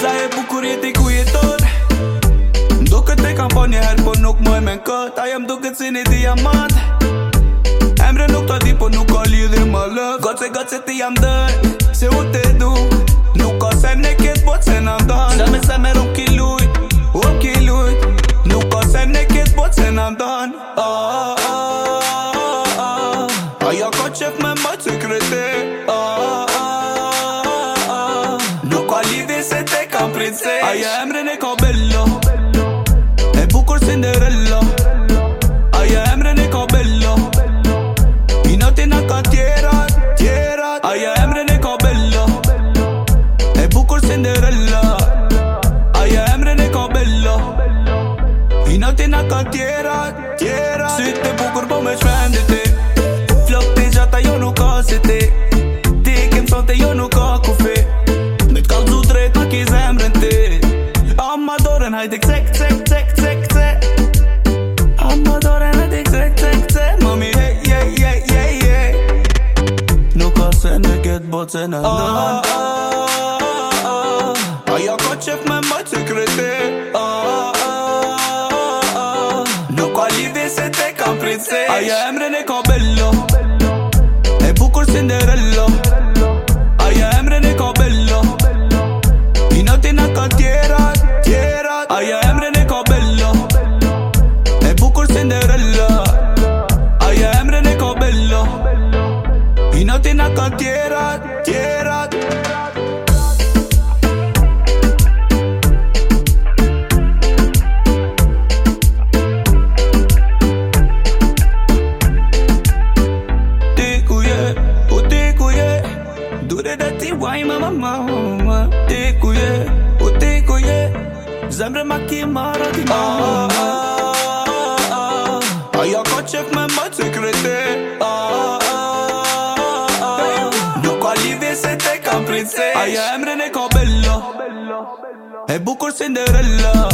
Să ai bucurie, te cuietor Ducă-te campanie, her pe nuc, măi, mencă Taiem ducă ține diamant Am renuc tot tipul, nu coli de mălă Goțe, goțe, te am dă Se uite du Nu ca să ne chet, pot să n-am dat Să me, să me rup chilui, rup chilui Nu ca să ne chet, pot să n-am oh. Cinderella Aja emre në ka bella I nëti në ka tjerat, Aja emre në ka bella E bukur Cinderella Aja emre në ka bella I nëti në ka tjerat, tjerat Sytë e bukur po me shpendite Flok të gjata jo nuk ka te kem sante jo ka fe Me t'kallë zu drejt në Amma doren hajtë kësek kësek se në këtë botë se në ndonë ah, oh, ah, oh, ah, oh, oh. Ajo ko qef me më të kryte oh, oh, oh, se te kam princesh Ajo emre në ko bello E bukur sinderello no quieras, quieras. Why mama mama tekuye utekuye zamre maki mara di mama Ay akoçak mama tekrete ah Ai e Emre ne bello E buco il Cinderella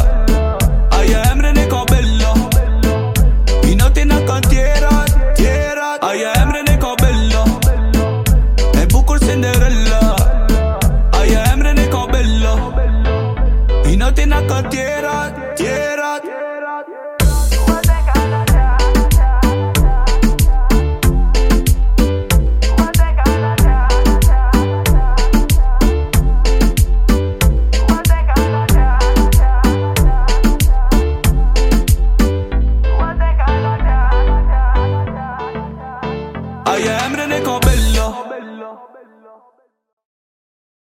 Ai e Emre ne bello I notti in cantiera Ai e Emre ne bello E buco il Cinderella